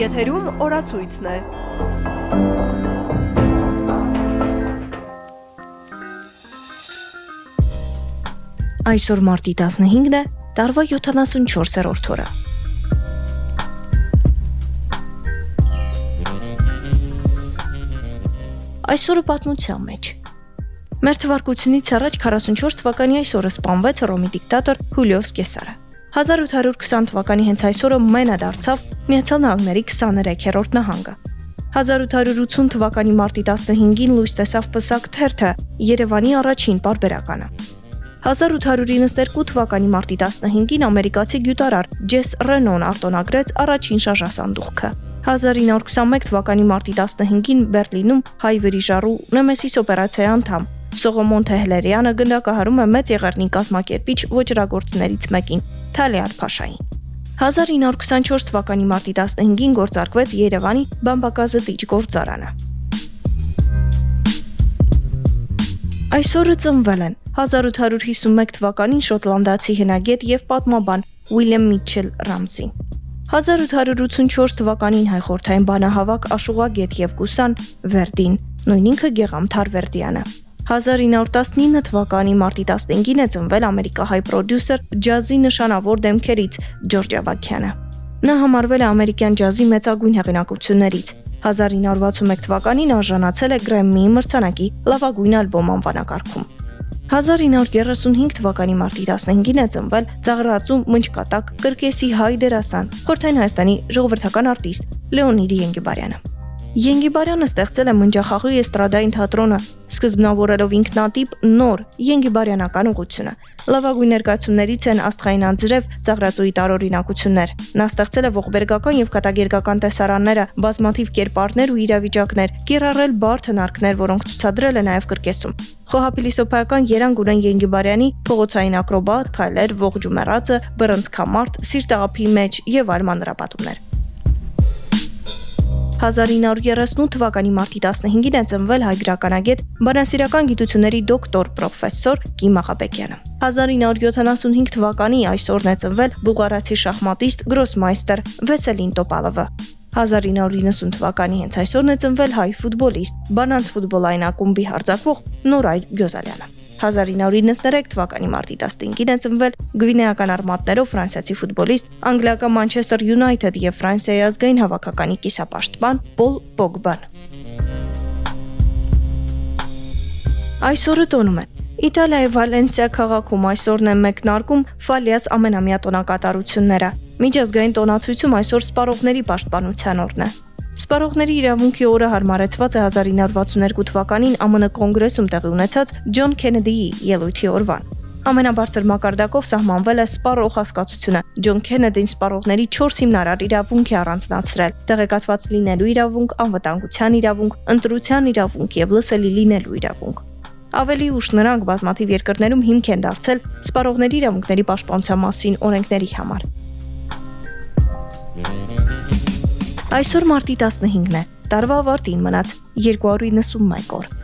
Եթերում օրացույցն է։ Այսօր մարտի 15-ն է, տարվա 74-րդ օրը։ Այսօրը պատմության մեջ Մեր թվարկությունից առաջ 44 թվականի այսօրը սպանվեց Ռոմի դիկտատոր Հուլիոս Կեսարը։ 1820 թվականի հենց այսօրը Մենա դարձավ Միացյալ Նահանգների 23-րդ նահանգը։ 1880 թվականի մարտի 15-ին լույս տեսավ Պսակ թերթը, Երևանի առաջին պարբերականը։ 1892 թվականի մարտի 15-ին ամերիկացի գյուտարար Ջես Ռենոն արտոնագրեց առաջին շարժասանդուղքը։ 1921 թվականի մարտի 15-ին Բերլինում հայ վրիժառու Նեմեսիս օպերացիայի անդամ Սողոմոն Թեհլերյանը գնդակահարում է մեծ եղեռնի կազմակերպիչ ոչրագործներից մեկին՝ Թալիար Փաշային։ 1924 թվականի մարտի 15-ին գործարկվեց Երևանի բամբակազտիչ գործարանը։ Այսօրը ծնվել են 1851 թվականին շոտլանդացի հնագետ եւ պատմաբան Ուիլյամ Միչել Ռամսին։ 1884 թվականին հայ խորթային բանահավաք Աշուղագետ եւ Կուսան Վերդին, նույն ինքը Գեգամ Թարվերդյանը։ 1919 թվականի մարտի 15-ին է ծնվել ամերիկահայ պրոդյուսեր ջազի նշանավոր դեմքերից Ջորջ Ավակյանը։ Նա համարվել է ամերիկյան ջազի մեծագույն հեղինակություններից։ 1961 թվականին արժանացել է Grammy մրցանակի լավագույն ալբոմ անվանակարգում։ 1935 թվականի մարտի 15-ին է ծնվել Ծաղրածու Մնչկատակ կրկեսի հայ դերասան, Խորթային Հայաստանի ժողովրդական արտիստ Լեոնիդ Ենգիբարյանը։ Ենգիբարյանը ստեղծել է Մնջախաղի էստրադային թատրոնը, սկզբնավորելով ինքնատիպ նոր Ենգիբարյանական ուղությունը։ Լավագույն ներկայացումներից են Աստղային անձրև, Ծաղրածուի տարօրինակություններ։ Նա ստեղծել է ողբերգական եւ կատակերգական տեսարանները, բազմաթիվ կերպարներ ու իրավիճակներ, կիրառել բարդ հնարքներ, որոնք ցուցադրել է նաեւ կրկեսում։ Խոհապիլիսոփայական երանգ ունեն Ենգիբարյանի փողոցային ակրոբատ, քայլեր, ողջումերածը, բռնցքամարտ, սիրտաղափի մեջ եւ այլ մանրապատումներ։ 1938 թվականի մարտի 15-ին է ծնվել հայ գրականագետ, բանասիրական գիտությունների դոկտոր, պրոֆեսոր Կիմ Աղաբեկյանը։ 1975 թվականի այսօրն է ծնվել բուլղարացի շախմատիստ գրոսմայստեր Վեսելին Տոպալովը։ 1990 թվականի հենց այսօրն է ծնվել հայ ֆուտբոլիստ, Բանանց ֆուտբոլային ակումբի հարձակվող Նորայր Գյոզալյանը։ 1993 թվականի մարտի 15-ին է ծնվել գվինեական արմատներով ֆրանսիացի ֆուտբոլիստ, անգլիական Manchester United եւ Ֆրանսիայի ազգային հավաքականի կիսապաշտպան Պոլ Պոգբան։ Այսօրը տոնում են Իտալիայի Վալենսիա քաղաքում այսօրն է մեկնարկում Ֆալիաս ամենամյա տոնակատարությունները։ Միջազգային տոնացույցում այսօր սպառողների պաշտպանության օրն է։ Սպառողների իրավունքի օրը հարմարեցված է 1962 թվականին ԱՄՆ կոնգրեսում տեղի ունեցած Ջոն Քենեդիի ելույթի օրվան։ Ամենաբարձր մակարդակով սահմանվել է սպառող հասկացությունը։ Ջոն Քենեդին սպառողների 4 հիմնարար իրավունք է առանձնացրել՝ տեղեկացված լինելու իրավունք, անվտանգության իրավունք, ընտրության իրավունք եւ լսելի լինելու իրավունք։ Ավելի ուշ նրանք բազմաթիվ երկրներում հիմք են դարձել սպառողների իրավունքների պաշտպանության մասին օրենքների համար։ Այսօր մարտի 15-ն է։ Տարվա ավարտին մնաց 291 օր։